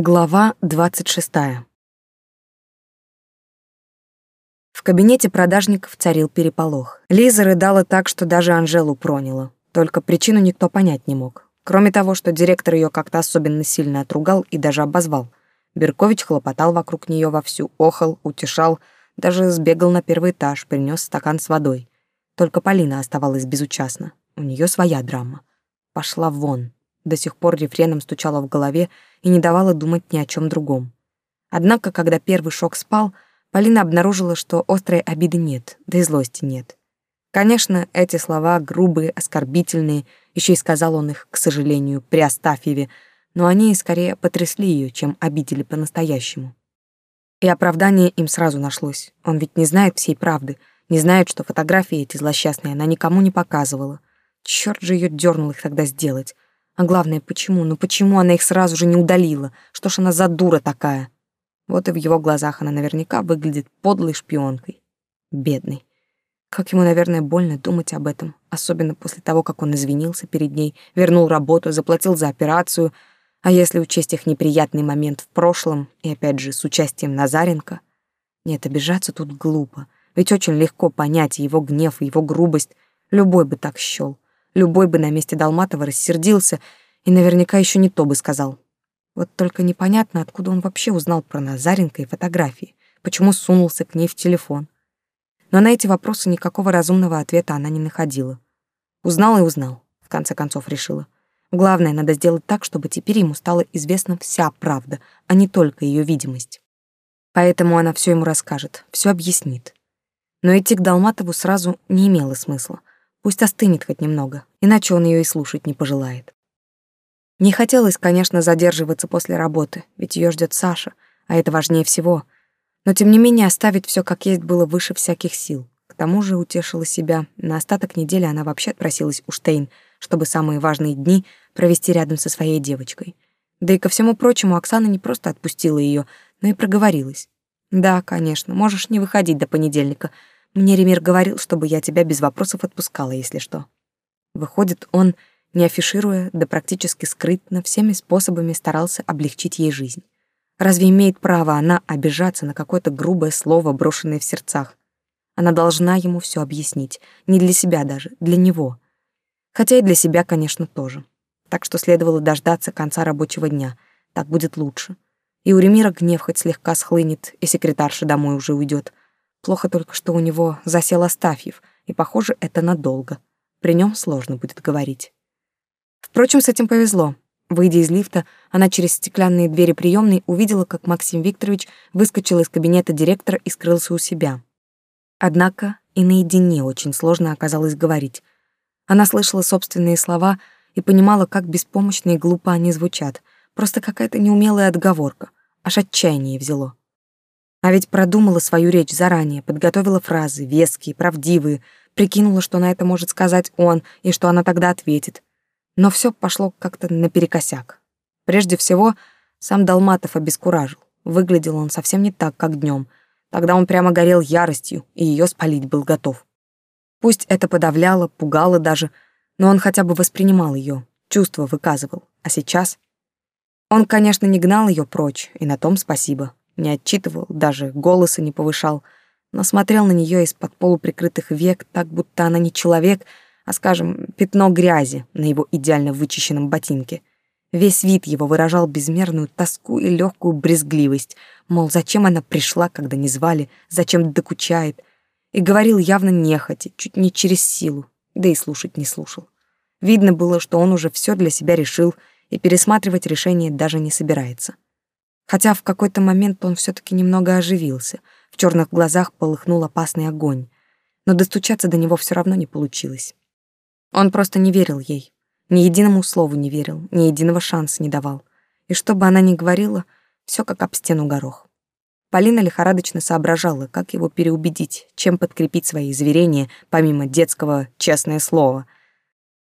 Глава 26. В кабинете продажников царил переполох. Лиза рыдала так, что даже Анжелу проняла. Только причину никто понять не мог. Кроме того, что директор ее как-то особенно сильно отругал и даже обозвал. Беркович хлопотал вокруг нее вовсю, охал, утешал, даже сбегал на первый этаж, принес стакан с водой. Только Полина оставалась безучастна. У нее своя драма. Пошла вон до сих пор рефреном стучала в голове и не давала думать ни о чем другом. Однако, когда первый шок спал, Полина обнаружила, что острой обиды нет, да и злости нет. Конечно, эти слова грубые, оскорбительные, еще и сказал он их, к сожалению, при Астафьеве, но они скорее потрясли ее, чем обидели по-настоящему. И оправдание им сразу нашлось. Он ведь не знает всей правды, не знает, что фотографии эти злосчастные она никому не показывала. Черт же ее дернул их тогда сделать. А главное, почему? Ну почему она их сразу же не удалила? Что ж она за дура такая? Вот и в его глазах она наверняка выглядит подлой шпионкой. Бедный. Как ему, наверное, больно думать об этом, особенно после того, как он извинился перед ней, вернул работу, заплатил за операцию. А если учесть их неприятный момент в прошлом и, опять же, с участием Назаренко? Нет, обижаться тут глупо, ведь очень легко понять его гнев и его грубость. Любой бы так счёл. Любой бы на месте Долматова рассердился и наверняка еще не то бы сказал. Вот только непонятно, откуда он вообще узнал про Назаренко и фотографии, почему сунулся к ней в телефон. Но на эти вопросы никакого разумного ответа она не находила. Узнал и узнал, в конце концов решила. Главное, надо сделать так, чтобы теперь ему стала известна вся правда, а не только ее видимость. Поэтому она все ему расскажет, все объяснит. Но идти к Долматову сразу не имело смысла. Пусть остынет хоть немного, иначе он ее и слушать не пожелает. Не хотелось, конечно, задерживаться после работы, ведь ее ждет Саша, а это важнее всего. Но тем не менее оставить все как есть было выше всяких сил. К тому же утешила себя. На остаток недели она вообще отпросилась у Штейн, чтобы самые важные дни провести рядом со своей девочкой. Да и ко всему прочему, Оксана не просто отпустила ее, но и проговорилась. «Да, конечно, можешь не выходить до понедельника», мне Ремир говорил, чтобы я тебя без вопросов отпускала, если что. Выходит, он, не афишируя, да практически скрытно, всеми способами старался облегчить ей жизнь. Разве имеет право она обижаться на какое-то грубое слово, брошенное в сердцах? Она должна ему все объяснить. Не для себя даже, для него. Хотя и для себя, конечно, тоже. Так что следовало дождаться конца рабочего дня. Так будет лучше. И у Ремира гнев хоть слегка схлынет, и секретарша домой уже уйдет. Плохо только, что у него засел Астафьев, и, похоже, это надолго. При нем сложно будет говорить. Впрочем, с этим повезло. Выйдя из лифта, она через стеклянные двери приемной увидела, как Максим Викторович выскочил из кабинета директора и скрылся у себя. Однако и наедине очень сложно оказалось говорить. Она слышала собственные слова и понимала, как беспомощно и глупо они звучат. Просто какая-то неумелая отговорка. Аж отчаяние взяло. А ведь продумала свою речь заранее, подготовила фразы, веские, правдивые, прикинула, что на это может сказать он и что она тогда ответит. Но все пошло как-то наперекосяк. Прежде всего, сам Долматов обескуражил. Выглядел он совсем не так, как днем. Тогда он прямо горел яростью, и ее спалить был готов. Пусть это подавляло, пугало даже, но он хотя бы воспринимал ее, чувства выказывал. А сейчас... Он, конечно, не гнал ее прочь, и на том спасибо не отчитывал, даже голоса не повышал, но смотрел на нее из-под полуприкрытых век, так будто она не человек, а, скажем, пятно грязи на его идеально вычищенном ботинке. Весь вид его выражал безмерную тоску и легкую брезгливость, мол, зачем она пришла, когда не звали, зачем докучает, и говорил явно нехотя, чуть не через силу, да и слушать не слушал. Видно было, что он уже все для себя решил и пересматривать решение даже не собирается. Хотя в какой-то момент он все-таки немного оживился. В черных глазах полыхнул опасный огонь. Но достучаться до него все равно не получилось. Он просто не верил ей. Ни единому слову не верил, ни единого шанса не давал. И что бы она ни говорила, все как об стену горох. Полина лихорадочно соображала, как его переубедить, чем подкрепить свои изверения, помимо детского «честное слово».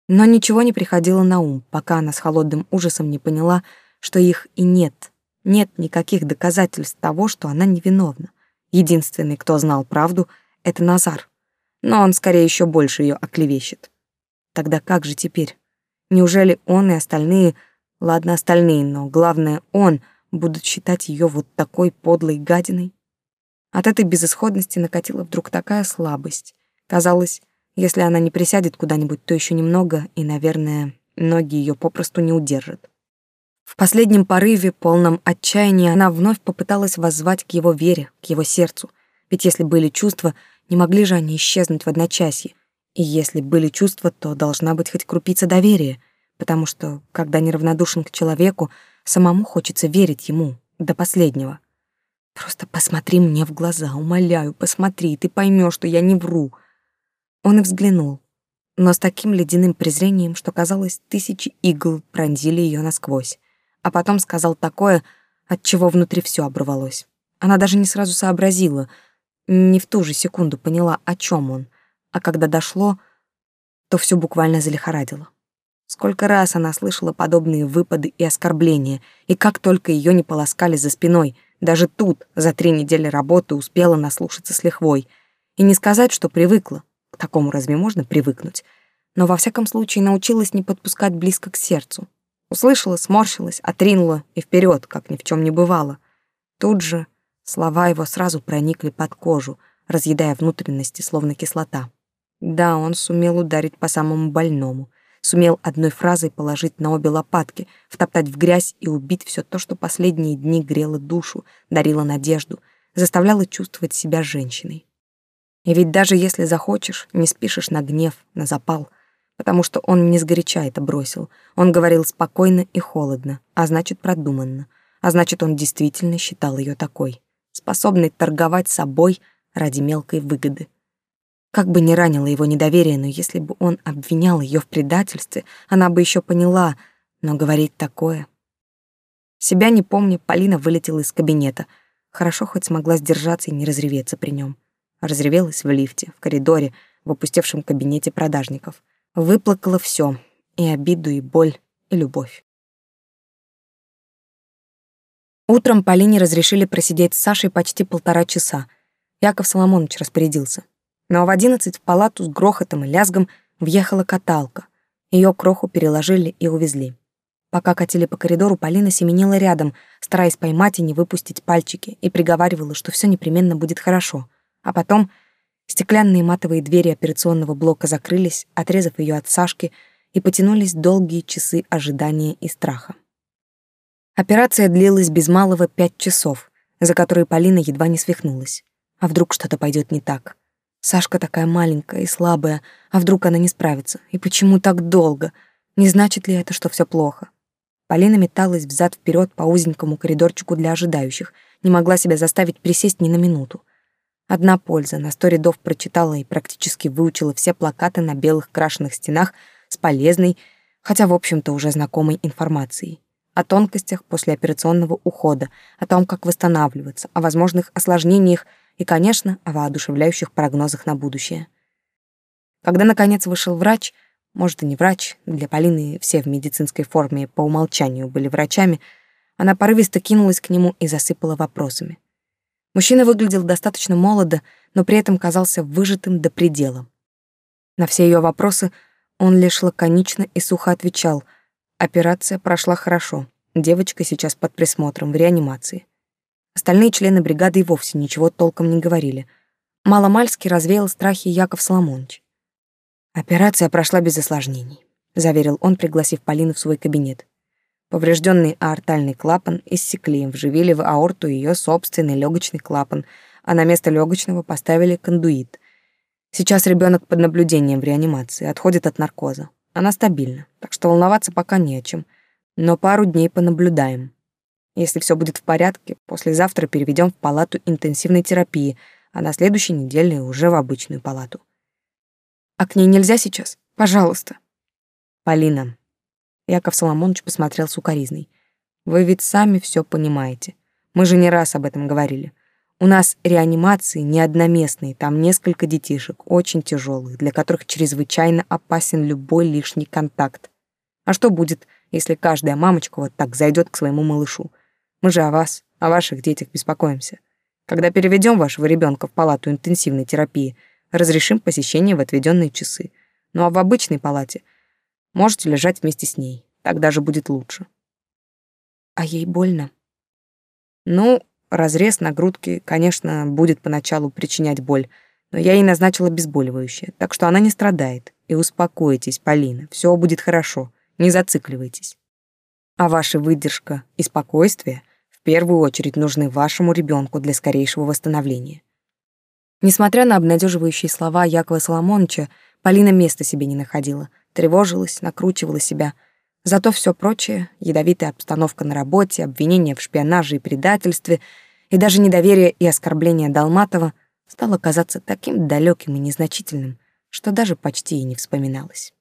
Но ничего не приходило на ум, пока она с холодным ужасом не поняла, что их и нет — нет никаких доказательств того, что она невиновна. Единственный, кто знал правду, — это Назар. Но он скорее еще больше ее оклевещет. Тогда как же теперь? Неужели он и остальные... Ладно, остальные, но главное, он будут считать ее вот такой подлой гадиной? От этой безысходности накатила вдруг такая слабость. Казалось, если она не присядет куда-нибудь, то еще немного, и, наверное, ноги ее попросту не удержат. В последнем порыве, полном отчаянии она вновь попыталась воззвать к его вере, к его сердцу. Ведь если были чувства, не могли же они исчезнуть в одночасье. И если были чувства, то должна быть хоть крупица доверия, потому что, когда неравнодушен к человеку, самому хочется верить ему до последнего. «Просто посмотри мне в глаза, умоляю, посмотри, ты поймешь, что я не вру». Он и взглянул, но с таким ледяным презрением, что, казалось, тысячи игл пронзили ее насквозь а потом сказал такое, от чего внутри все оборвалось. Она даже не сразу сообразила, не в ту же секунду поняла, о чем он, а когда дошло, то все буквально залихорадило. Сколько раз она слышала подобные выпады и оскорбления, и как только ее не полоскали за спиной, даже тут за три недели работы успела наслушаться с лихвой. И не сказать, что привыкла. К такому разве можно привыкнуть? Но во всяком случае научилась не подпускать близко к сердцу. Услышала, сморщилась, отринула и вперед, как ни в чем не бывало. Тут же слова его сразу проникли под кожу, разъедая внутренности, словно кислота. Да, он сумел ударить по самому больному, сумел одной фразой положить на обе лопатки, втоптать в грязь и убить все то, что последние дни грело душу, дарило надежду, заставляло чувствовать себя женщиной. И ведь даже если захочешь, не спишешь на гнев, на запал — потому что он не сгоряча это бросил. Он говорил спокойно и холодно, а значит, продуманно. А значит, он действительно считал ее такой, способной торговать собой ради мелкой выгоды. Как бы ни ранило его недоверие, но если бы он обвинял ее в предательстве, она бы еще поняла, но говорить такое... Себя не помня, Полина вылетела из кабинета. Хорошо хоть смогла сдержаться и не разреветься при нем. Разревелась в лифте, в коридоре, в опустевшем кабинете продажников — Выплакала все и обиду, и боль, и любовь. Утром Полине разрешили просидеть с Сашей почти полтора часа. Яков Соломонович распорядился. Но в одиннадцать в палату с грохотом и лязгом въехала каталка. Ее кроху переложили и увезли. Пока катили по коридору, Полина семенила рядом, стараясь поймать и не выпустить пальчики, и приговаривала, что все непременно будет хорошо. А потом — Стеклянные матовые двери операционного блока закрылись, отрезав ее от Сашки, и потянулись долгие часы ожидания и страха. Операция длилась без малого пять часов, за которые Полина едва не свихнулась. А вдруг что-то пойдет не так? Сашка такая маленькая и слабая, а вдруг она не справится? И почему так долго? Не значит ли это, что все плохо? Полина металась взад-вперед по узенькому коридорчику для ожидающих, не могла себя заставить присесть ни на минуту. Одна польза. на сто рядов прочитала и практически выучила все плакаты на белых крашенных стенах с полезной, хотя, в общем-то, уже знакомой информацией. О тонкостях послеоперационного ухода, о том, как восстанавливаться, о возможных осложнениях и, конечно, о воодушевляющих прогнозах на будущее. Когда, наконец, вышел врач, может, и не врач, для Полины все в медицинской форме по умолчанию были врачами, она порывисто кинулась к нему и засыпала вопросами. Мужчина выглядел достаточно молодо, но при этом казался выжатым до предела. На все ее вопросы он лишь лаконично и сухо отвечал. Операция прошла хорошо. Девочка сейчас под присмотром, в реанимации. Остальные члены бригады и вовсе ничего толком не говорили. Маломальски развеял страхи Яков Соломонович. «Операция прошла без осложнений», — заверил он, пригласив Полину в свой кабинет. Поврежденный аортальный клапан иссекли, вживили в аорту ее собственный легочный клапан, а на место легочного поставили кондуит. Сейчас ребенок под наблюдением в реанимации, отходит от наркоза. Она стабильна, так что волноваться пока не о чем. Но пару дней понаблюдаем. Если все будет в порядке, послезавтра переведем в палату интенсивной терапии, а на следующей неделе уже в обычную палату. А к ней нельзя сейчас? Пожалуйста. Полина, Яков Соломонович посмотрел сукоризный. «Вы ведь сами все понимаете. Мы же не раз об этом говорили. У нас реанимации неодноместные. там несколько детишек, очень тяжелых, для которых чрезвычайно опасен любой лишний контакт. А что будет, если каждая мамочка вот так зайдет к своему малышу? Мы же о вас, о ваших детях беспокоимся. Когда переведем вашего ребенка в палату интенсивной терапии, разрешим посещение в отведенные часы. Ну а в обычной палате — Можете лежать вместе с ней. Так даже будет лучше. А ей больно? Ну, разрез на грудке, конечно, будет поначалу причинять боль, но я ей назначила обезболивающее, так что она не страдает. И успокойтесь, Полина, все будет хорошо, не зацикливайтесь. А ваша выдержка и спокойствие в первую очередь нужны вашему ребенку для скорейшего восстановления. Несмотря на обнадеживающие слова Якова Соломоновича, Полина места себе не находила — тревожилась, накручивала себя. Зато все прочее — ядовитая обстановка на работе, обвинения в шпионаже и предательстве, и даже недоверие и оскорбление Долматова — стало казаться таким далёким и незначительным, что даже почти и не вспоминалось.